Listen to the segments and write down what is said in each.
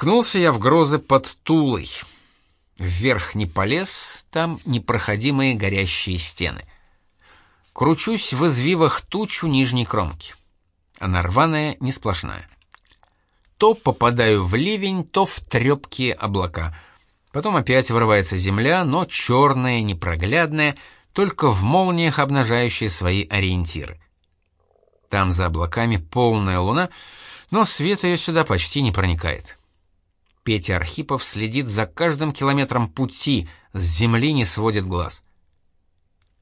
Ткнулся я в грозы под Тулой. Вверх не полез, там непроходимые горящие стены. Кручусь в извивах тучу нижней кромки. Она рваная, не сплошная. То попадаю в ливень, то в трепкие облака. Потом опять вырывается земля, но черная, непроглядная, только в молниях обнажающие свои ориентиры. Там за облаками полная луна, но свет ее сюда почти не проникает. Петя Архипов следит за каждым километром пути, с земли не сводит глаз.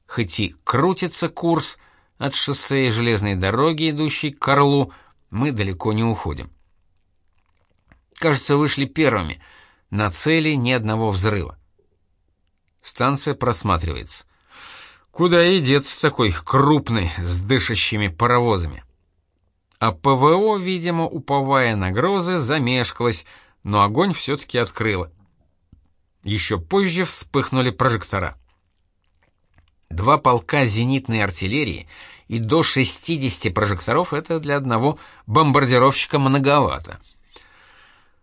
Хоть и крутится курс от шоссе и железной дороги, идущей к Орлу, мы далеко не уходим. Кажется, вышли первыми. На цели ни одного взрыва. Станция просматривается. Куда и деться такой крупный, с дышащими паровозами? А ПВО, видимо, уповая на грозы, замешкалась, но огонь все-таки открыла. Еще позже вспыхнули прожектора. Два полка зенитной артиллерии и до 60 прожекторов — это для одного бомбардировщика многовато.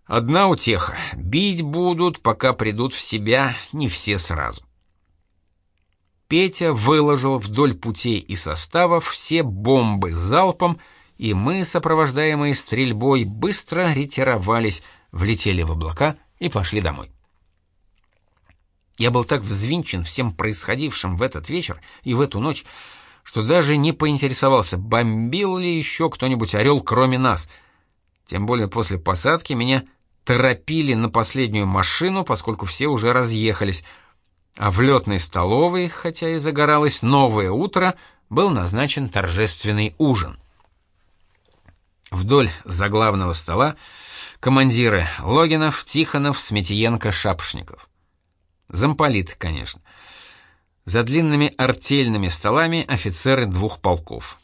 Одна утеха — бить будут, пока придут в себя не все сразу. Петя выложил вдоль путей и составов все бомбы залпом, и мы, сопровождаемые стрельбой, быстро ретировались, влетели в облака и пошли домой. Я был так взвинчен всем происходившим в этот вечер и в эту ночь, что даже не поинтересовался, бомбил ли еще кто-нибудь «Орел» кроме нас. Тем более после посадки меня торопили на последнюю машину, поскольку все уже разъехались, а в летной столовой, хотя и загоралось новое утро, был назначен торжественный ужин. Вдоль заглавного стола командиры Логинов, Тихонов, Сметиенко, Шапшников. Замполит, конечно. За длинными артельными столами офицеры двух полков.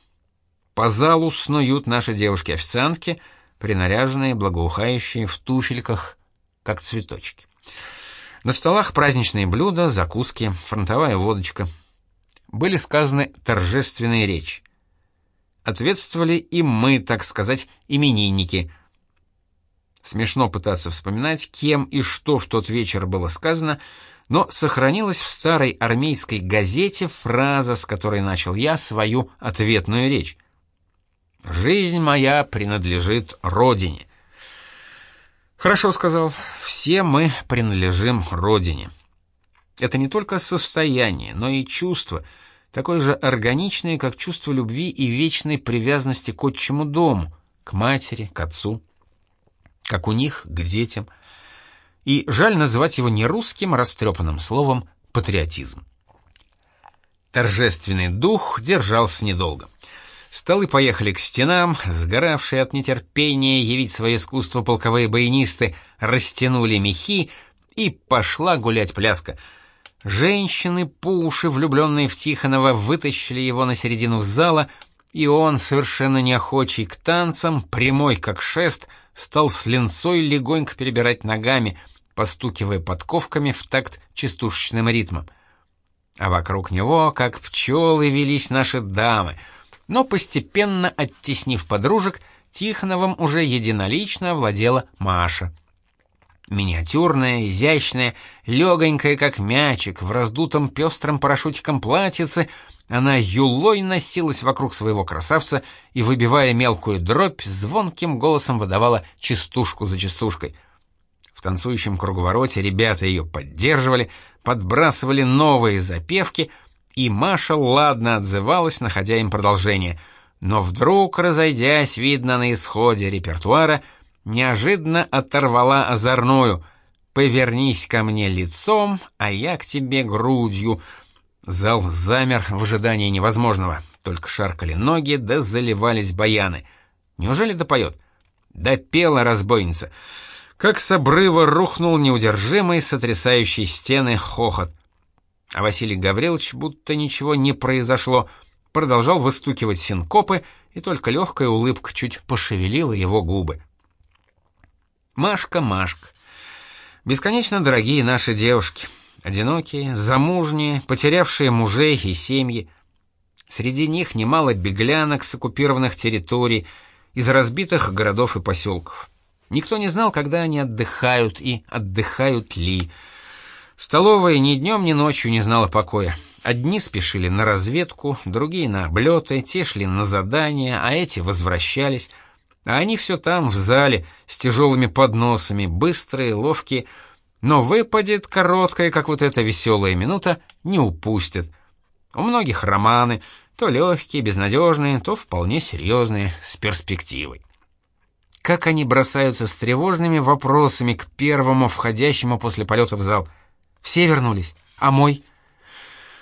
По залу снуют наши девушки-официантки — принаряженные, благоухающие в туфельках, как цветочки. На столах праздничные блюда, закуски, фронтовая водочка. Были сказаны торжественные речи. Ответствовали и мы, так сказать, именинники. Смешно пытаться вспоминать, кем и что в тот вечер было сказано, но сохранилась в старой армейской газете фраза, с которой начал я свою ответную речь. Жизнь моя принадлежит родине. Хорошо сказал. Все мы принадлежим родине. Это не только состояние, но и чувство, такое же органичное, как чувство любви и вечной привязанности к отчему дому, к матери, к отцу, как у них к детям. И жаль называть его не русским растрепанным словом патриотизм. Торжественный дух держался недолго. Столы поехали к стенам, сгоравшие от нетерпения явить свое искусство полковые баянисты растянули мехи, и пошла гулять пляска. Женщины, по уши влюбленные в Тихонова, вытащили его на середину зала, и он, совершенно неохочий к танцам, прямой как шест, стал с линцой легонько перебирать ногами, постукивая подковками в такт частушечным ритмом. А вокруг него, как пчелы, велись наши дамы — но постепенно оттеснив подружек, Тихоновым уже единолично владела Маша. Миниатюрная, изящная, легонькая, как мячик, в раздутом пестром парашютиком платьице, она юлой носилась вокруг своего красавца и, выбивая мелкую дробь, звонким голосом выдавала частушку за частушкой. В танцующем круговороте ребята ее поддерживали, подбрасывали новые запевки — и Маша ладно отзывалась, находя им продолжение, но вдруг, разойдясь, видно на исходе репертуара, неожиданно оторвала озорную «Повернись ко мне лицом, а я к тебе грудью». Зал замер в ожидании невозможного, только шаркали ноги да заливались баяны. Неужели допоет? Да пела разбойница. Как с обрыва рухнул неудержимый, сотрясающий стены хохот. А Василий Гаврилович, будто ничего не произошло, продолжал выстукивать синкопы, и только легкая улыбка чуть пошевелила его губы. Машка, Машка. Бесконечно дорогие наши девушки, одинокие, замужние, потерявшие мужей и семьи. Среди них немало беглянок с оккупированных территорий, из разбитых городов и поселков. Никто не знал, когда они отдыхают и отдыхают ли. Столовая ни днем, ни ночью не знала покоя. Одни спешили на разведку, другие на облеты, те шли на задания, а эти возвращались. А они все там, в зале, с тяжелыми подносами, быстрые, ловкие. Но выпадет короткая, как вот эта веселая минута, не упустят. У многих романы, то легкие, безнадежные, то вполне серьезные, с перспективой как они бросаются с тревожными вопросами к первому входящему после полета в зал. Все вернулись, а мой?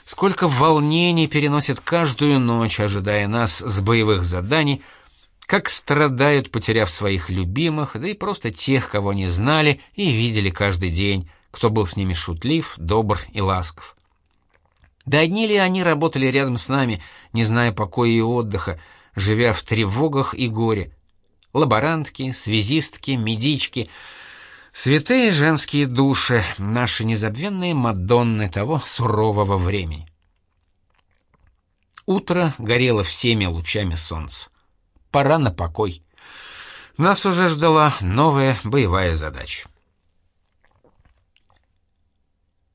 Сколько волнений переносит каждую ночь, ожидая нас с боевых заданий, как страдают, потеряв своих любимых, да и просто тех, кого не знали и видели каждый день, кто был с ними шутлив, добр и ласков. Да одни ли они работали рядом с нами, не зная покоя и отдыха, живя в тревогах и горе, лаборантки, связистки, медички, святые женские души, наши незабвенные мадонны того сурового времени. Утро горело всеми лучами солнца. Пора на покой. Нас уже ждала новая боевая задача.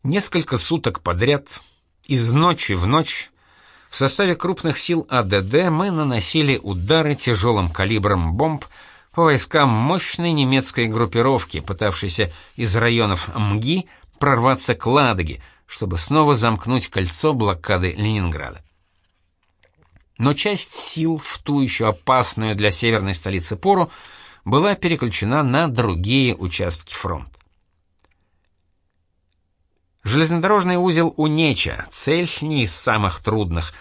Несколько суток подряд, из ночи в ночь, в составе крупных сил АДД мы наносили удары тяжелым калибром бомб по войскам мощной немецкой группировки, пытавшейся из районов МГИ прорваться к Ладоге, чтобы снова замкнуть кольцо блокады Ленинграда. Но часть сил в ту еще опасную для северной столицы пору была переключена на другие участки фронта. Железнодорожный узел Унеча — цель не из самых трудных.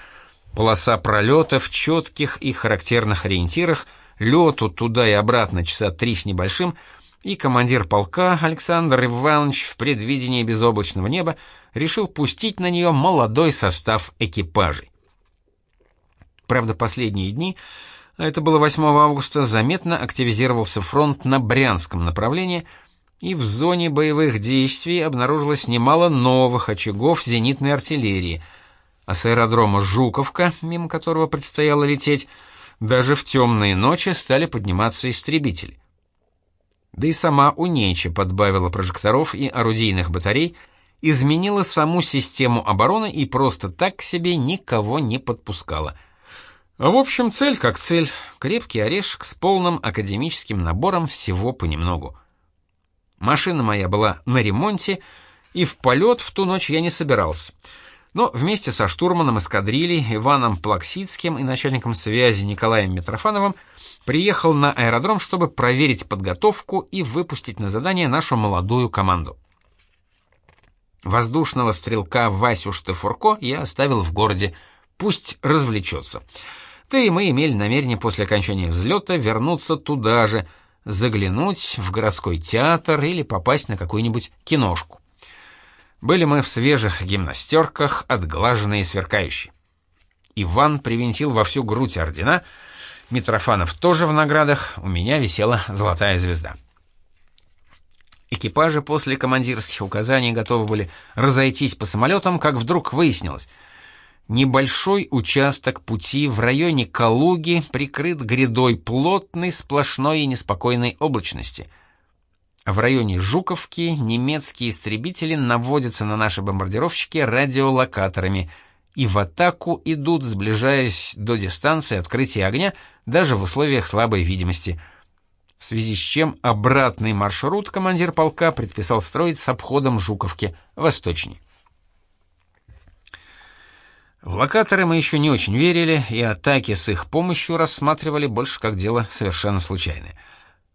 Полоса пролета в четких и характерных ориентирах, лету туда и обратно часа три с небольшим, и командир полка Александр Иванович в предвидении безоблачного неба решил пустить на нее молодой состав экипажей. Правда, последние дни, а это было 8 августа, заметно активизировался фронт на Брянском направлении — и в зоне боевых действий обнаружилось немало новых очагов зенитной артиллерии, а с аэродрома Жуковка, мимо которого предстояло лететь, даже в темные ночи стали подниматься истребители. Да и сама Унеча подбавила прожекторов и орудийных батарей, изменила саму систему обороны и просто так к себе никого не подпускала. А в общем, цель как цель — крепкий орешек с полным академическим набором всего понемногу. Машина моя была на ремонте, и в полет в ту ночь я не собирался. Но вместе со штурманом эскадрильи Иваном Плаксицким и начальником связи Николаем Митрофановым приехал на аэродром, чтобы проверить подготовку и выпустить на задание нашу молодую команду. Воздушного стрелка Васю Штефурко я оставил в городе, пусть развлечется. Да и мы имели намерение после окончания взлета вернуться туда же — заглянуть в городской театр или попасть на какую-нибудь киношку. Были мы в свежих гимнастерках, отглаженные и сверкающие. Иван привинтил во всю грудь ордена, Митрофанов тоже в наградах, у меня висела золотая звезда. Экипажи после командирских указаний готовы были разойтись по самолетам, как вдруг выяснилось — Небольшой участок пути в районе Калуги прикрыт грядой плотной, сплошной и неспокойной облачности. В районе Жуковки немецкие истребители наводятся на наши бомбардировщики радиолокаторами и в атаку идут, сближаясь до дистанции открытия огня даже в условиях слабой видимости. В связи с чем обратный маршрут командир полка предписал строить с обходом Жуковки восточнее. В локаторы мы еще не очень верили, и атаки с их помощью рассматривали больше как дело совершенно случайное.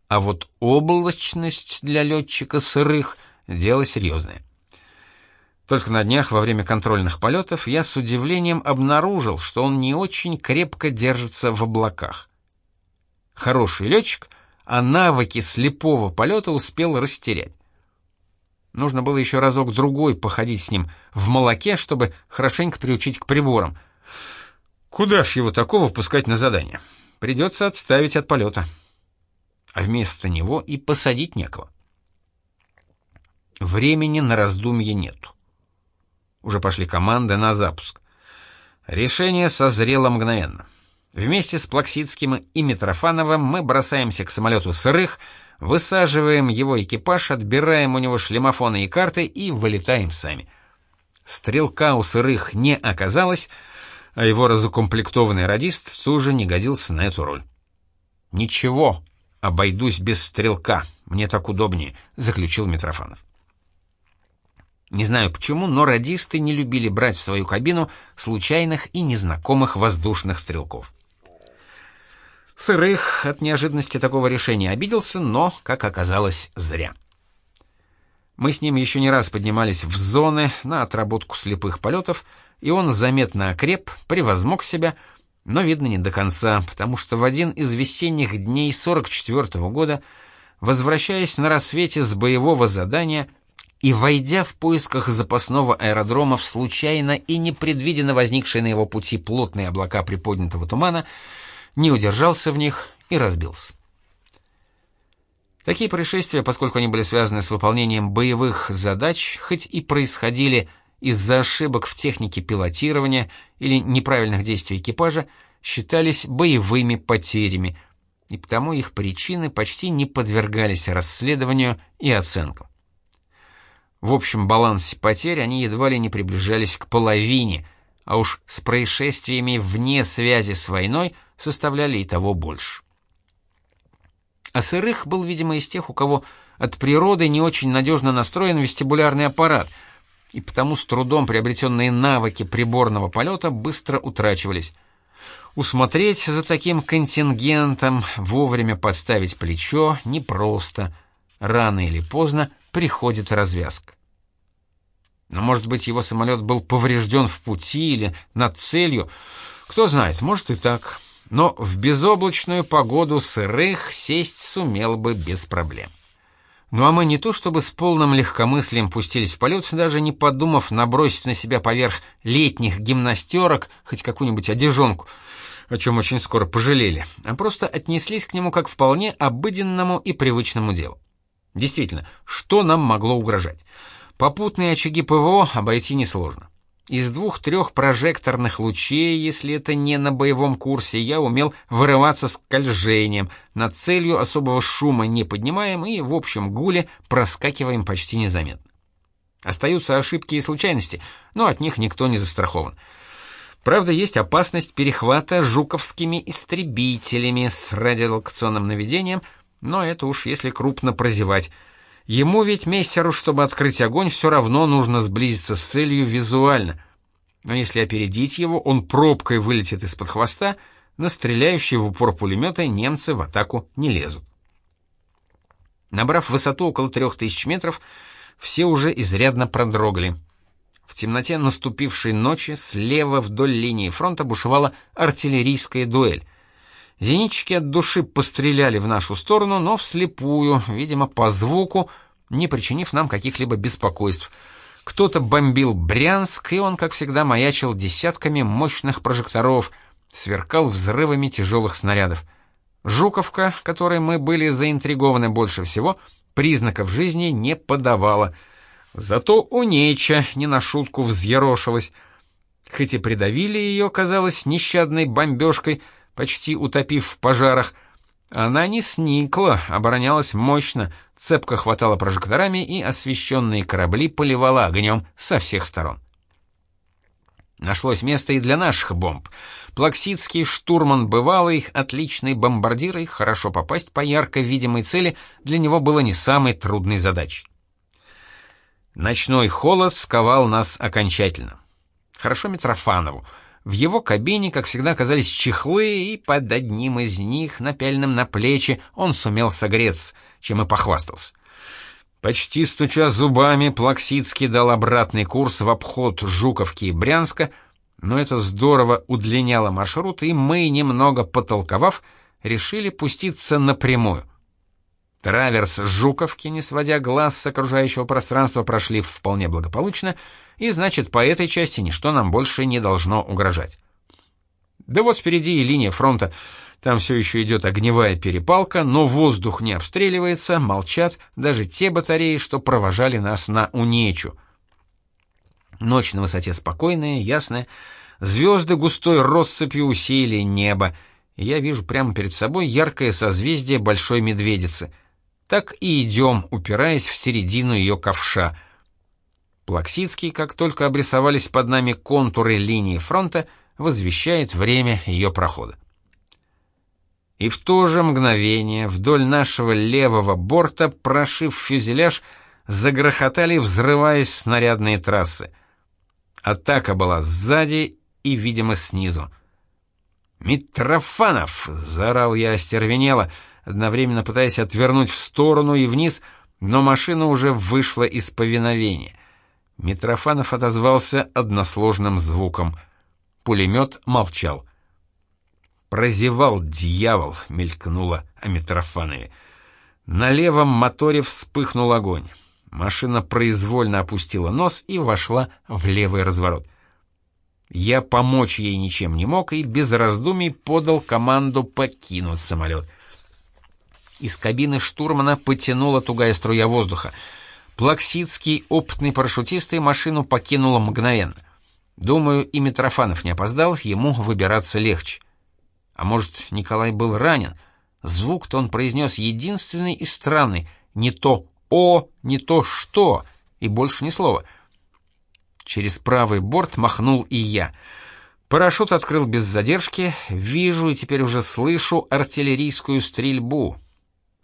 А вот облачность для летчика сырых — дело серьезное. Только на днях во время контрольных полетов я с удивлением обнаружил, что он не очень крепко держится в облаках. Хороший летчик, а навыки слепого полета успел растерять. Нужно было еще разок-другой походить с ним в молоке, чтобы хорошенько приучить к приборам. Куда ж его такого пускать на задание? Придется отставить от полета. А вместо него и посадить некого. Времени на раздумье нету. Уже пошли команды на запуск. Решение созрело мгновенно. Вместе с Плаксицким и Митрофановым мы бросаемся к самолету сырых, высаживаем его экипаж, отбираем у него шлемофоны и карты и вылетаем сами. Стрелка у сырых не оказалось, а его разукомплектованный радист тоже не годился на эту роль. «Ничего, обойдусь без стрелка, мне так удобнее», — заключил Митрофанов. Не знаю почему, но радисты не любили брать в свою кабину случайных и незнакомых воздушных стрелков. Сырых от неожиданности такого решения обиделся, но, как оказалось, зря. Мы с ним еще не раз поднимались в зоны на отработку слепых полетов, и он заметно окреп, превозмог себя, но, видно, не до конца, потому что в один из весенних дней 44 -го года, возвращаясь на рассвете с боевого задания и войдя в поисках запасного аэродрома в случайно и непредвиденно возникшие на его пути плотные облака приподнятого тумана, не удержался в них и разбился. Такие происшествия, поскольку они были связаны с выполнением боевых задач, хоть и происходили из-за ошибок в технике пилотирования или неправильных действий экипажа, считались боевыми потерями, и потому их причины почти не подвергались расследованию и оценкам. В общем балансе потерь они едва ли не приближались к половине, а уж с происшествиями вне связи с войной составляли и того больше. А Сырых был, видимо, из тех, у кого от природы не очень надежно настроен вестибулярный аппарат, и потому с трудом приобретенные навыки приборного полета быстро утрачивались. Усмотреть за таким контингентом, вовремя подставить плечо непросто. Рано или поздно приходит развязка. Но, может быть, его самолет был поврежден в пути или над целью. Кто знает, может и так. Но в безоблачную погоду сырых сесть сумел бы без проблем. Ну а мы не то чтобы с полным легкомыслием пустились в полет, даже не подумав набросить на себя поверх летних гимнастерок хоть какую-нибудь одежонку, о чем очень скоро пожалели, а просто отнеслись к нему как вполне обыденному и привычному делу. Действительно, что нам могло угрожать? Попутные очаги ПВО обойти несложно. Из двух-трех прожекторных лучей, если это не на боевом курсе, я умел вырываться скольжением, над целью особого шума не поднимаем и в общем гуле проскакиваем почти незаметно. Остаются ошибки и случайности, но от них никто не застрахован. Правда, есть опасность перехвата жуковскими истребителями с радиолокационным наведением, но это уж если крупно прозевать – Ему ведь мессеру, чтобы открыть огонь, все равно нужно сблизиться с целью визуально. Но если опередить его, он пробкой вылетит из-под хвоста, на стреляющие в упор пулеметы немцы в атаку не лезут. Набрав высоту около трех тысяч метров, все уже изрядно продрогли. В темноте наступившей ночи слева вдоль линии фронта бушевала артиллерийская дуэль. Зенитчики от души постреляли в нашу сторону, но вслепую, видимо, по звуку, не причинив нам каких-либо беспокойств. Кто-то бомбил Брянск, и он, как всегда, маячил десятками мощных прожекторов, сверкал взрывами тяжелых снарядов. Жуковка, которой мы были заинтригованы больше всего, признаков жизни не подавала. Зато у Неча не на шутку взъерошилась. Хоть и придавили ее, казалось, нещадной бомбежкой — почти утопив в пожарах. Она не сникла, оборонялась мощно, цепко хватала прожекторами и освещенные корабли поливала огнем со всех сторон. Нашлось место и для наших бомб. Плаксидский штурман бывалый, отличный бомбардир, и хорошо попасть по ярко видимой цели для него было не самой трудной задачей. Ночной холод сковал нас окончательно. Хорошо Митрофанову — в его кабине, как всегда, оказались чехлы, и под одним из них, напяленным на плечи, он сумел согреться, чем и похвастался. Почти стуча зубами, Плаксицкий дал обратный курс в обход Жуковки и Брянска, но это здорово удлиняло маршрут, и мы, немного потолковав, решили пуститься напрямую. Траверс Жуковки, не сводя глаз с окружающего пространства, прошли вполне благополучно, и значит, по этой части ничто нам больше не должно угрожать. Да вот впереди и линия фронта. Там все еще идет огневая перепалка, но воздух не обстреливается, молчат даже те батареи, что провожали нас на Унечу. Ночь на высоте спокойная, ясная, звезды густой россыпью усеяли небо, я вижу прямо перед собой яркое созвездие Большой Медведицы — так и идем, упираясь в середину ее ковша. Плаксицкий, как только обрисовались под нами контуры линии фронта, возвещает время ее прохода. И в то же мгновение вдоль нашего левого борта, прошив фюзеляж, загрохотали, взрываясь снарядные трассы. Атака была сзади и, видимо, снизу. «Митрофанов!» — заорал я остервенело, одновременно пытаясь отвернуть в сторону и вниз, но машина уже вышла из повиновения. Митрофанов отозвался односложным звуком. Пулемет молчал. «Прозевал дьявол!» — мелькнуло о Митрофанове. На левом моторе вспыхнул огонь. Машина произвольно опустила нос и вошла в левый разворот. Я помочь ей ничем не мог и без раздумий подал команду покинуть самолет. Из кабины штурмана потянула тугая струя воздуха. Плаксидский, опытный парашютист, и машину покинула мгновенно. Думаю, и Митрофанов не опоздал, ему выбираться легче. А может, Николай был ранен? Звук-то он произнес единственный и странный, не то «о», не то «что», и больше ни слова. Через правый борт махнул и я. Парашют открыл без задержки, вижу и теперь уже слышу артиллерийскую стрельбу.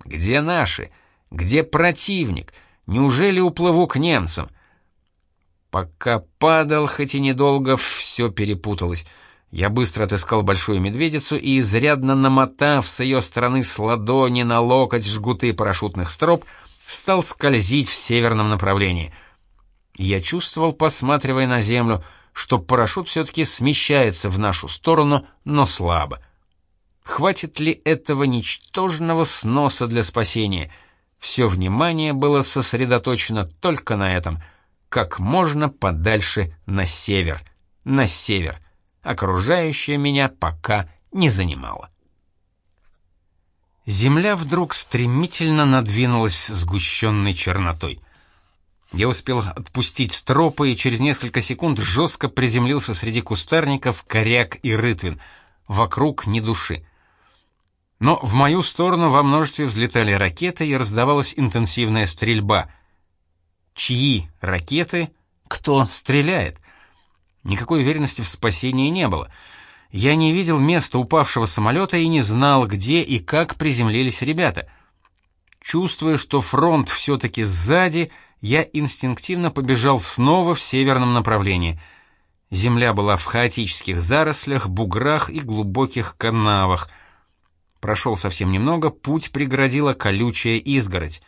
Где наши? Где противник? Неужели уплыву к немцам? Пока падал, хоть и недолго, все перепуталось. Я быстро отыскал большую медведицу и, изрядно намотав с ее стороны с ладони на локоть жгуты парашютных строп, стал скользить в северном направлении. Я чувствовал, посматривая на землю, что парашют все-таки смещается в нашу сторону, но слабо. Хватит ли этого ничтожного сноса для спасения? Все внимание было сосредоточено только на этом. Как можно подальше на север. На север. Окружающее меня пока не занимало. Земля вдруг стремительно надвинулась сгущенной чернотой. Я успел отпустить стропы и через несколько секунд жестко приземлился среди кустарников, коряк и рытвин. Вокруг ни души. Но в мою сторону во множестве взлетали ракеты и раздавалась интенсивная стрельба. Чьи ракеты? Кто стреляет? Никакой уверенности в спасении не было — я не видел места упавшего самолета и не знал, где и как приземлились ребята. Чувствуя, что фронт все-таки сзади, я инстинктивно побежал снова в северном направлении. Земля была в хаотических зарослях, буграх и глубоких канавах. Прошел совсем немного, путь преградила колючая изгородь.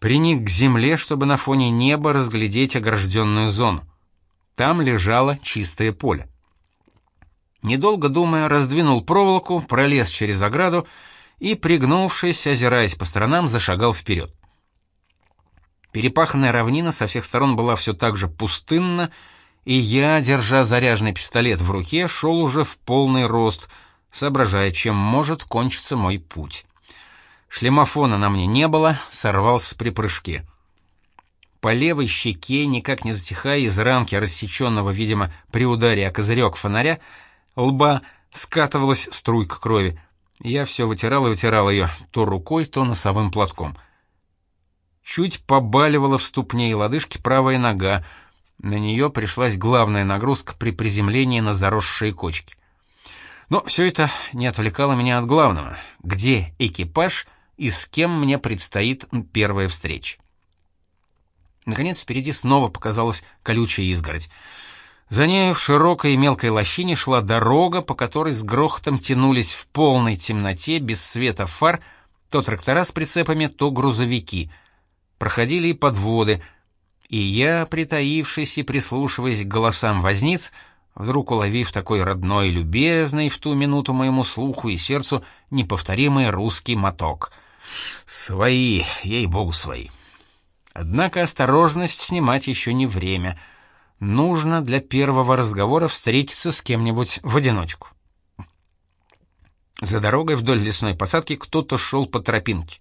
Приник к земле, чтобы на фоне неба разглядеть огражденную зону. Там лежало чистое поле. Недолго думая, раздвинул проволоку, пролез через ограду и, пригнувшись, озираясь по сторонам, зашагал вперед. Перепаханная равнина со всех сторон была все так же пустынна, и я, держа заряженный пистолет в руке, шел уже в полный рост, соображая, чем может кончиться мой путь. Шлемофона на мне не было, сорвался при прыжке. По левой щеке, никак не затихая из ранки, рассеченного, видимо, при ударе о козырек фонаря, лба скатывалась струйка крови. Я все вытирал и вытирал ее, то рукой, то носовым платком. Чуть побаливала в ступне и лодыжке правая нога. На нее пришлась главная нагрузка при приземлении на заросшие кочки. Но все это не отвлекало меня от главного. Где экипаж и с кем мне предстоит первая встреча? Наконец впереди снова показалась колючая изгородь. За ней в широкой и мелкой лощине шла дорога, по которой с грохотом тянулись в полной темноте, без света фар, то трактора с прицепами, то грузовики. Проходили и подводы, и я, притаившись и прислушиваясь к голосам возниц, вдруг уловив такой родной и любезный в ту минуту моему слуху и сердцу неповторимый русский моток. Свои, ей-богу, свои. Однако осторожность снимать еще не время — Нужно для первого разговора встретиться с кем-нибудь в одиночку. За дорогой вдоль лесной посадки кто-то шел по тропинке.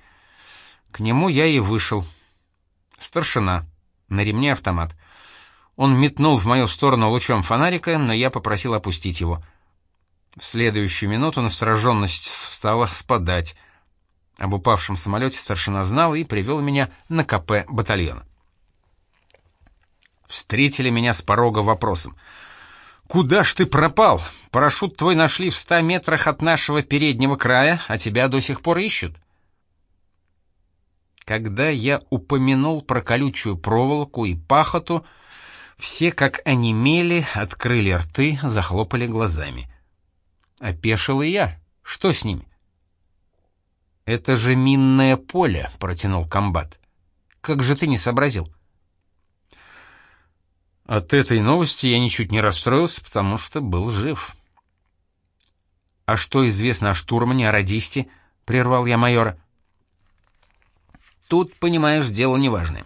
К нему я и вышел. Старшина. На ремне автомат. Он метнул в мою сторону лучом фонарика, но я попросил опустить его. В следующую минуту настороженность стала спадать. Об упавшем самолете старшина знал и привел меня на КП батальона. Встретили меня с порога вопросом. «Куда ж ты пропал? Парашют твой нашли в ста метрах от нашего переднего края, а тебя до сих пор ищут». Когда я упомянул про колючую проволоку и пахоту, все, как онемели, открыли рты, захлопали глазами. Опешил и я. Что с ними? «Это же минное поле», — протянул комбат. «Как же ты не сообразил?» От этой новости я ничуть не расстроился, потому что был жив. «А что известно о штурмане, о радисте?» — прервал я майора. Тут, понимаешь, дело неважное.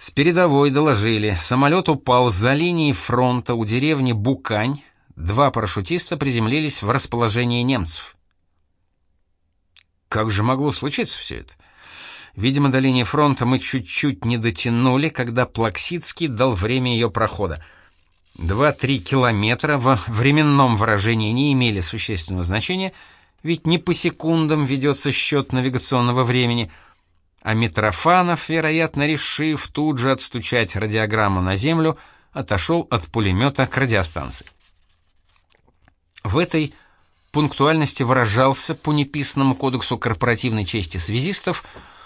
С передовой доложили, самолет упал за линией фронта у деревни Букань, два парашютиста приземлились в расположении немцев. Как же могло случиться все это? Видимо, до линии фронта мы чуть-чуть не дотянули, когда Плаксицкий дал время ее прохода. Два-три километра в временном выражении не имели существенного значения, ведь не по секундам ведется счет навигационного времени — а Митрофанов, вероятно, решив тут же отстучать радиограмму на землю, отошел от пулемета к радиостанции. В этой пунктуальности выражался по неписанному кодексу корпоративной чести связистов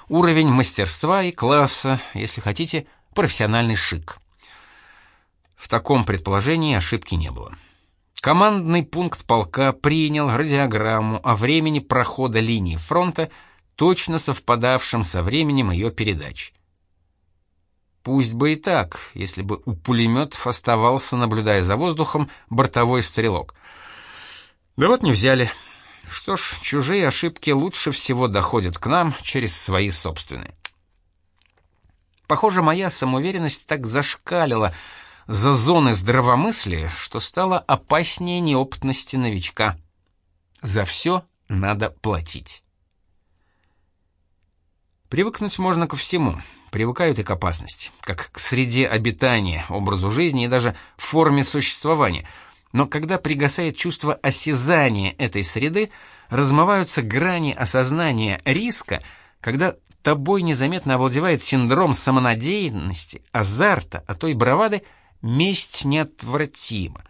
уровень мастерства и класса, если хотите, профессиональный шик. В таком предположении ошибки не было. Командный пункт полка принял радиограмму о времени прохода линии фронта точно совпадавшим со временем ее передачи. Пусть бы и так, если бы у пулеметов оставался, наблюдая за воздухом, бортовой стрелок. Да вот не взяли. Что ж, чужие ошибки лучше всего доходят к нам через свои собственные. Похоже, моя самоуверенность так зашкалила за зоны здравомыслия, что стала опаснее неопытности новичка. За все надо платить. Привыкнуть можно ко всему. Привыкают и к опасности, как к среде обитания, образу жизни и даже форме существования. Но когда пригасает чувство осязания этой среды, размываются грани осознания риска, когда тобой незаметно овладевает синдром самонадеянности, азарта, а то и бравады, месть неотвратима.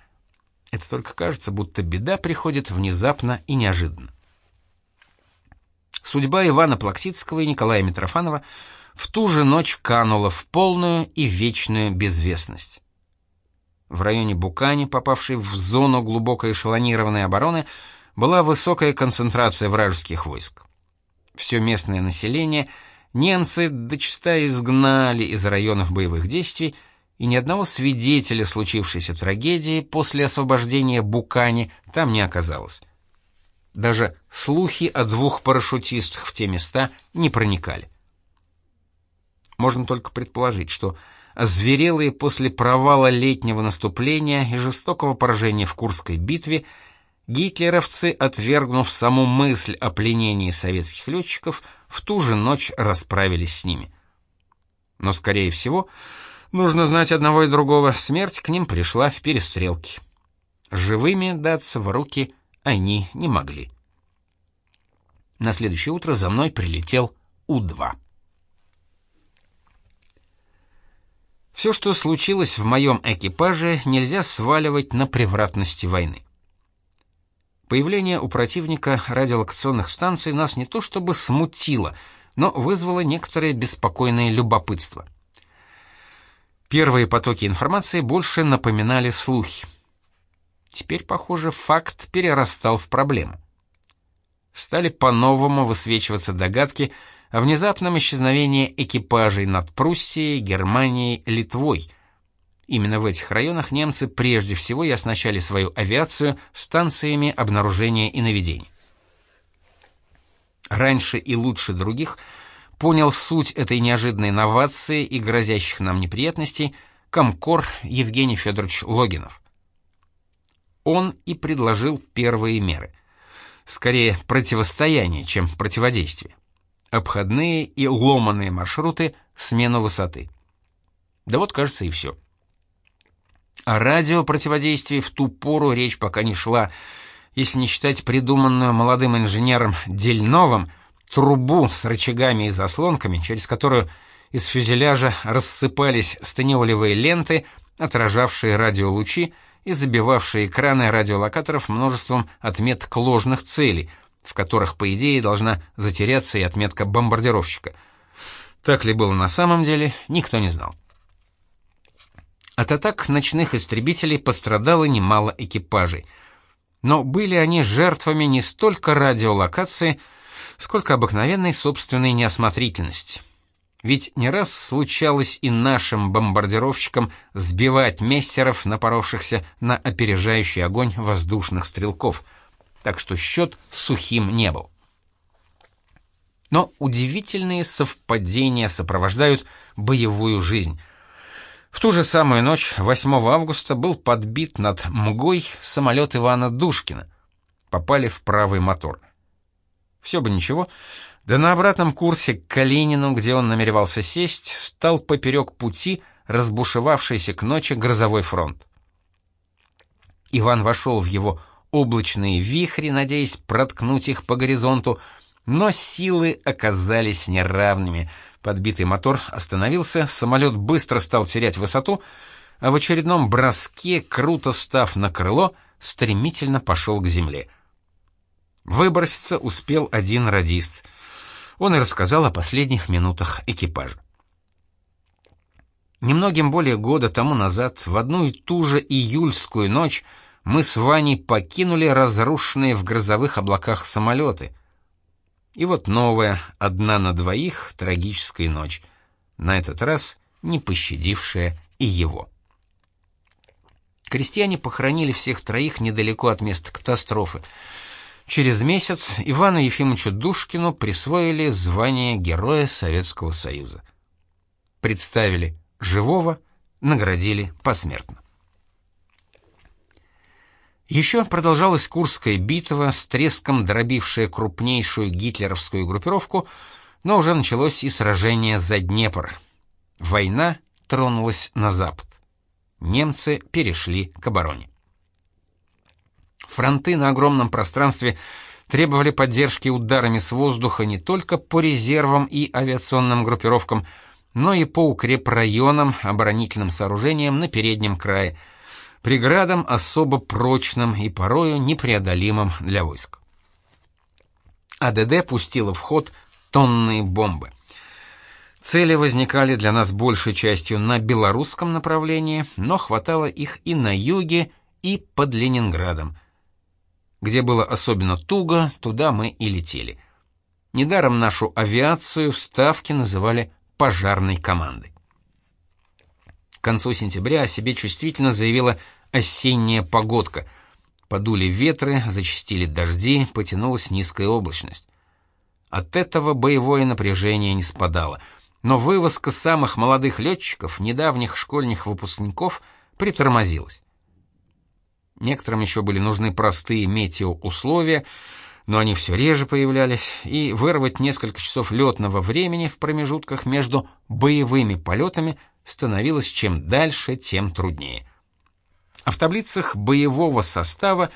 Это только кажется, будто беда приходит внезапно и неожиданно. Судьба Ивана Плаксицкого и Николая Митрофанова в ту же ночь канула в полную и вечную безвестность. В районе Букани, попавшей в зону глубокой эшелонированной обороны, была высокая концентрация вражеских войск. Все местное население немцы дочисто изгнали из районов боевых действий, и ни одного свидетеля случившейся трагедии после освобождения Букани там не оказалось. Даже слухи о двух парашютистах в те места не проникали. Можно только предположить, что озверелые после провала летнего наступления и жестокого поражения в Курской битве гитлеровцы, отвергнув саму мысль о пленении советских летчиков, в ту же ночь расправились с ними. Но, скорее всего, нужно знать одного и другого, смерть к ним пришла в перестрелке. Живыми даться в руки они не могли. На следующее утро за мной прилетел У-2. Все, что случилось в моем экипаже, нельзя сваливать на превратности войны. Появление у противника радиолокационных станций нас не то чтобы смутило, но вызвало некоторое беспокойное любопытство. Первые потоки информации больше напоминали слухи. Теперь, похоже, факт перерастал в проблему. Стали по-новому высвечиваться догадки о внезапном исчезновении экипажей над Пруссией, Германией, Литвой. Именно в этих районах немцы прежде всего и оснащали свою авиацию станциями обнаружения и наведения. Раньше и лучше других понял суть этой неожиданной новации и грозящих нам неприятностей комкор Евгений Федорович Логинов. Он и предложил первые меры. Скорее противостояние, чем противодействие. Обходные и ломаные маршруты, смену высоты. Да вот, кажется, и все. О радиопротиводействии в ту пору речь пока не шла, если не считать придуманную молодым инженером Дельновым трубу с рычагами и заслонками, через которую из фюзеляжа рассыпались станиолевые ленты, отражавшие радиолучи и забивавшие экраны радиолокаторов множеством отметок ложных целей, в которых, по идее, должна затеряться и отметка бомбардировщика. Так ли было на самом деле, никто не знал. От атак ночных истребителей пострадало немало экипажей. Но были они жертвами не столько радиолокации, сколько обыкновенной собственной неосмотрительности. Ведь не раз случалось и нашим бомбардировщикам сбивать мессеров, напоровшихся на опережающий огонь воздушных стрелков, так что счет сухим не был. Но удивительные совпадения сопровождают боевую жизнь. В ту же самую ночь, 8 августа, был подбит над Мгой самолет Ивана Душкина. Попали в правый мотор. Все бы ничего, да на обратном курсе к Калинину, где он намеревался сесть, стал поперек пути разбушевавшийся к ночи грозовой фронт. Иван вошел в его облачные вихри, надеясь проткнуть их по горизонту, но силы оказались неравными. Подбитый мотор остановился, самолет быстро стал терять высоту, а в очередном броске, круто став на крыло, стремительно пошел к земле. Выброситься успел один радист — он и рассказал о последних минутах экипажа. Немногим более года тому назад, в одну и ту же июльскую ночь, мы с Ваней покинули разрушенные в грозовых облаках самолеты. И вот новая, одна на двоих, трагическая ночь, на этот раз не пощадившая и его. Крестьяне похоронили всех троих недалеко от места катастрофы — Через месяц Ивану Ефимовичу Душкину присвоили звание Героя Советского Союза. Представили живого, наградили посмертно. Еще продолжалась Курская битва, с треском дробившая крупнейшую гитлеровскую группировку, но уже началось и сражение за Днепр. Война тронулась на запад. Немцы перешли к обороне. Фронты на огромном пространстве требовали поддержки ударами с воздуха не только по резервам и авиационным группировкам, но и по укрепрайонам, оборонительным сооружениям на переднем крае, преградам особо прочным и порою непреодолимым для войск. АДД пустила в ход тонные бомбы. Цели возникали для нас большей частью на белорусском направлении, но хватало их и на юге, и под Ленинградом. Где было особенно туго, туда мы и летели. Недаром нашу авиацию в Ставке называли пожарной командой. К концу сентября о себе чувствительно заявила осенняя погодка. Подули ветры, зачастили дожди, потянулась низкая облачность. От этого боевое напряжение не спадало, но вывозка самых молодых летчиков, недавних школьных выпускников, притормозилась. Некоторым еще были нужны простые метеоусловия, но они все реже появлялись, и вырвать несколько часов летного времени в промежутках между боевыми полетами становилось чем дальше, тем труднее. А в таблицах боевого состава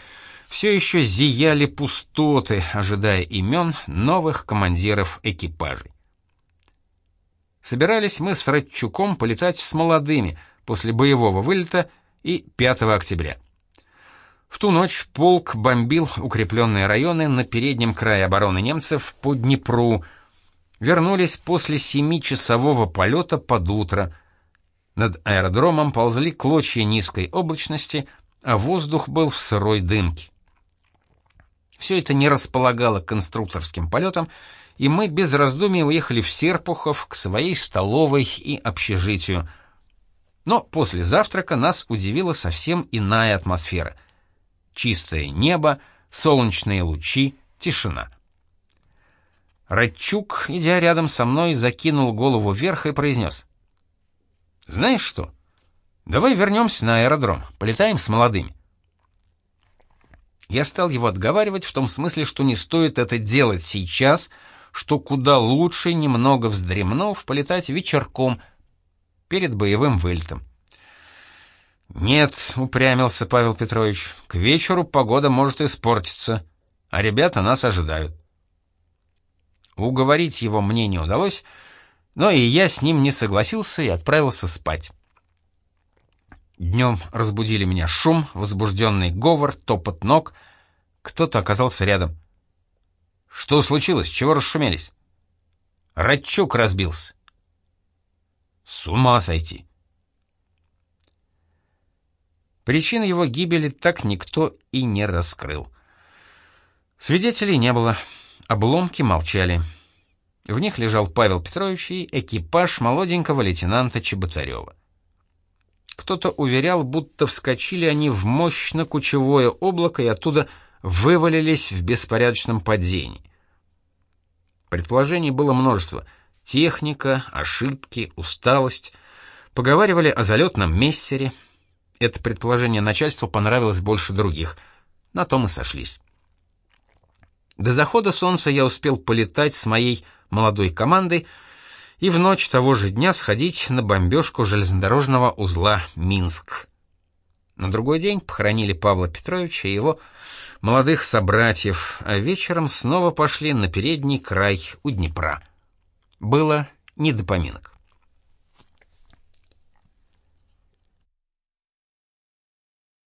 все еще зияли пустоты, ожидая имен новых командиров экипажей. Собирались мы с Радчуком полетать с молодыми после боевого вылета и 5 октября. В ту ночь полк бомбил укрепленные районы на переднем крае обороны немцев по Днепру. Вернулись после семичасового полета под утро. Над аэродромом ползли клочья низкой облачности, а воздух был в сырой дымке. Все это не располагало конструкторским полетам, и мы без раздумий уехали в Серпухов к своей столовой и общежитию. Но после завтрака нас удивила совсем иная атмосфера — чистое небо, солнечные лучи, тишина. Радчук, идя рядом со мной, закинул голову вверх и произнес. «Знаешь что? Давай вернемся на аэродром, полетаем с молодыми». Я стал его отговаривать в том смысле, что не стоит это делать сейчас, что куда лучше, немного вздремнув, полетать вечерком перед боевым вылетом. «Нет», — упрямился Павел Петрович, — «к вечеру погода может испортиться, а ребята нас ожидают». Уговорить его мне не удалось, но и я с ним не согласился и отправился спать. Днем разбудили меня шум, возбужденный говор, топот ног. Кто-то оказался рядом. «Что случилось? Чего расшумелись?» «Радчук разбился». «С ума сойти!» Причин его гибели так никто и не раскрыл. Свидетелей не было, обломки молчали. В них лежал Павел Петрович и экипаж молоденького лейтенанта Чеботарева. Кто-то уверял, будто вскочили они в мощно-кучевое облако и оттуда вывалились в беспорядочном падении. Предположений было множество. Техника, ошибки, усталость. Поговаривали о залетном мессере — это предположение начальству понравилось больше других. На том и сошлись. До захода солнца я успел полетать с моей молодой командой и в ночь того же дня сходить на бомбежку железнодорожного узла Минск. На другой день похоронили Павла Петровича и его молодых собратьев, а вечером снова пошли на передний край у Днепра. Было не до поминок.